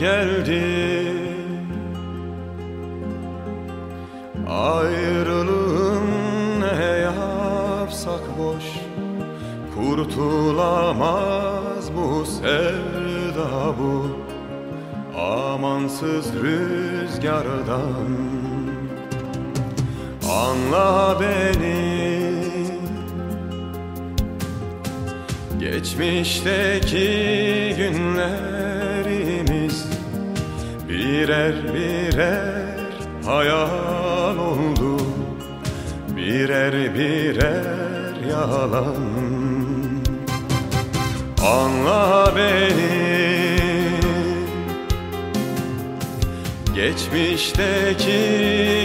geldi. Ayrılığın ne yapsak boş Kurtulamaz bu sevda bu. Amansız rüzgardan. Anla beni. Geçmişteki günlerimiz Birer birer hayal oldu. Birer birer yalan. Anla beni. Geçmişteki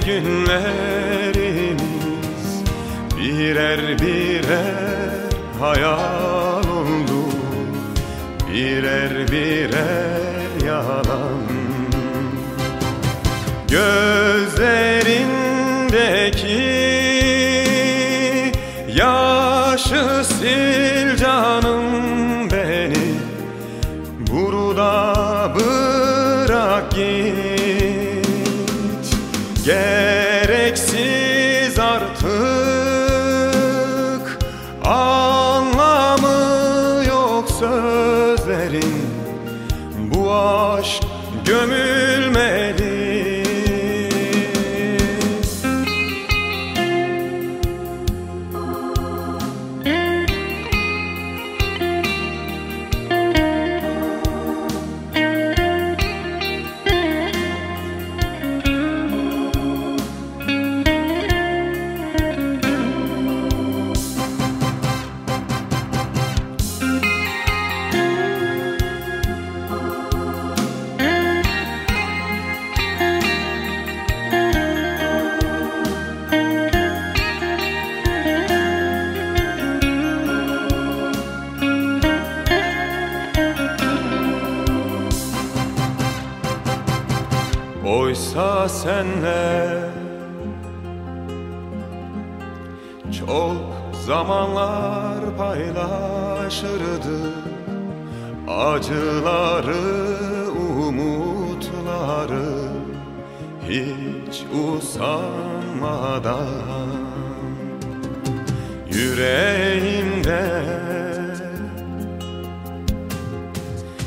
günlerimiz Birer birer hayal oldu. Birer birer yalan Gözlerindeki yaşı sil canım beni. Burada bırak git. Gereksiz artık Anlamı yok sözlerin. Bu aşk gömülmeli Oysa senle Çok zamanlar paylaşırdı. Acıları, umutları Hiç usanmadan Yüreğimde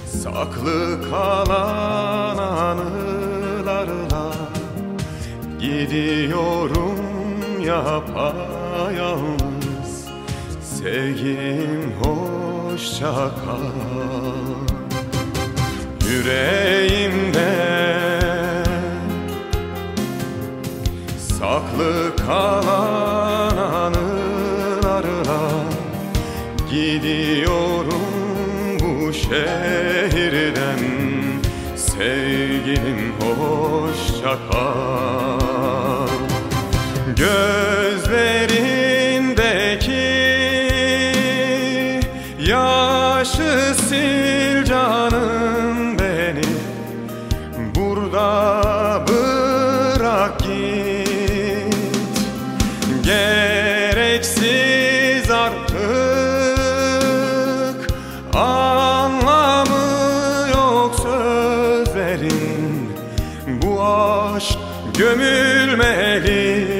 Saklı kalan anılarla Gidiyorum yapayalnız Sevgilim hoşça kal. Yüreğimde Saklı kalan anılarla Gidiyorum bu şehirden. Sevgilim hoşça kal Gözlerindeki yaşı sil canım beni. Burada bırak git. Gereksiz artık Anlamı yok sözlerin. Bu aşk gömülmeli